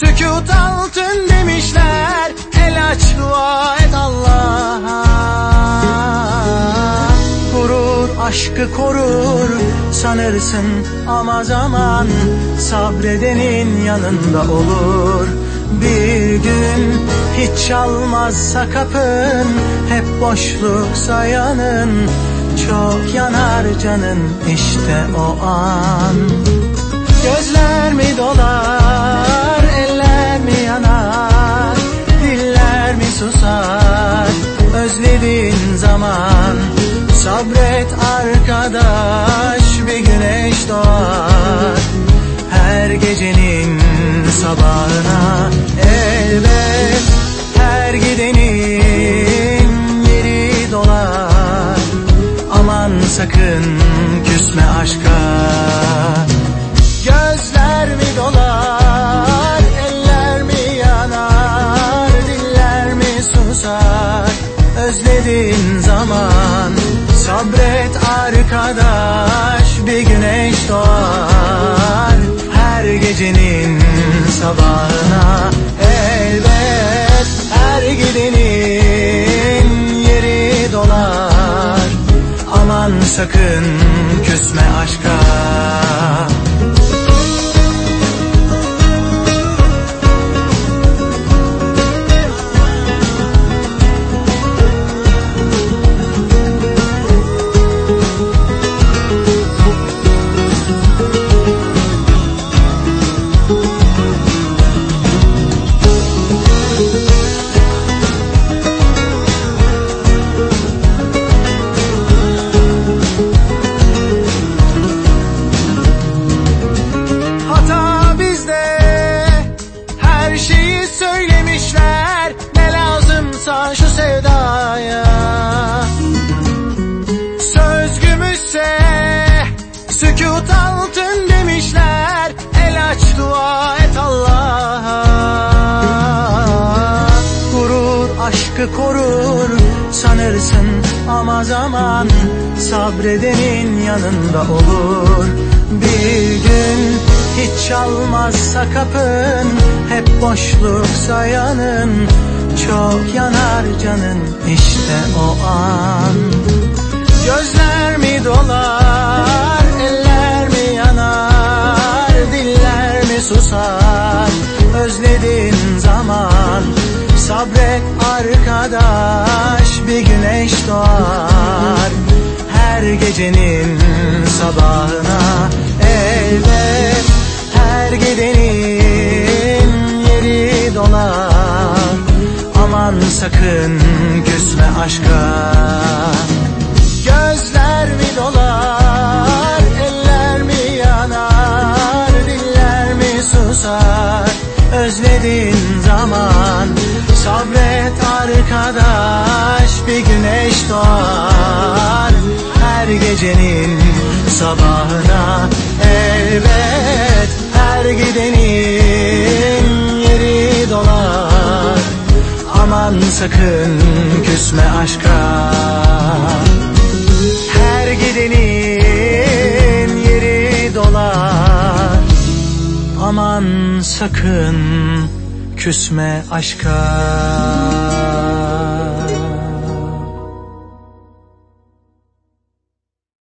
sükut altın demişler El aç dua et Allah'a. Gurur aşkı korur sanırsın ama zaman Sabredenin yanında olur. Bir gün hiç çalmazsa kapın Hep boşluksa yanın Çok yanar canın işte o an. Gözler mi dolar, arkadaş, bir güneş doğar. Her gecenin sabahına elbet Her gidenin yeri dolar. Aman sakın küsme aşka. Gözler mi dolar, eller mi yanar, diller mi susar? Özlediğin zaman sabret arkadaş bir güneş doğar. Her gecenin sabahına elbet her gidenin yeri dolar. Aman sakın şeyi söylemişler. Ne lazımsa şu sevdaya. Söz gümüşse Sükut altın demişler. El aç dua et Allah'a. Gurur aşkı korur sanırsın ama zaman Sabredenin yanında olur. Bir gün çalmazsa kapın Hep boşluksa yanın. Çok yanar canın işte o an. Gözler mi dolar Eller mi yanar Diller mi susar? Özlediğin zaman Sabret arkadaş Bir güneş doğar. Her gecenin sabahına elbet her gidenin yeri dolar Aman sakın küsme aşka. Gözler mi dolar, eller mi yanar Diller mi susar, özlediğin zaman Sabret arkadaş, bir güneş doğar. Her gecenin sabahına elbet sakın küsme aşka. Her gidenin yeri dolar. Aman sakın küsme aşka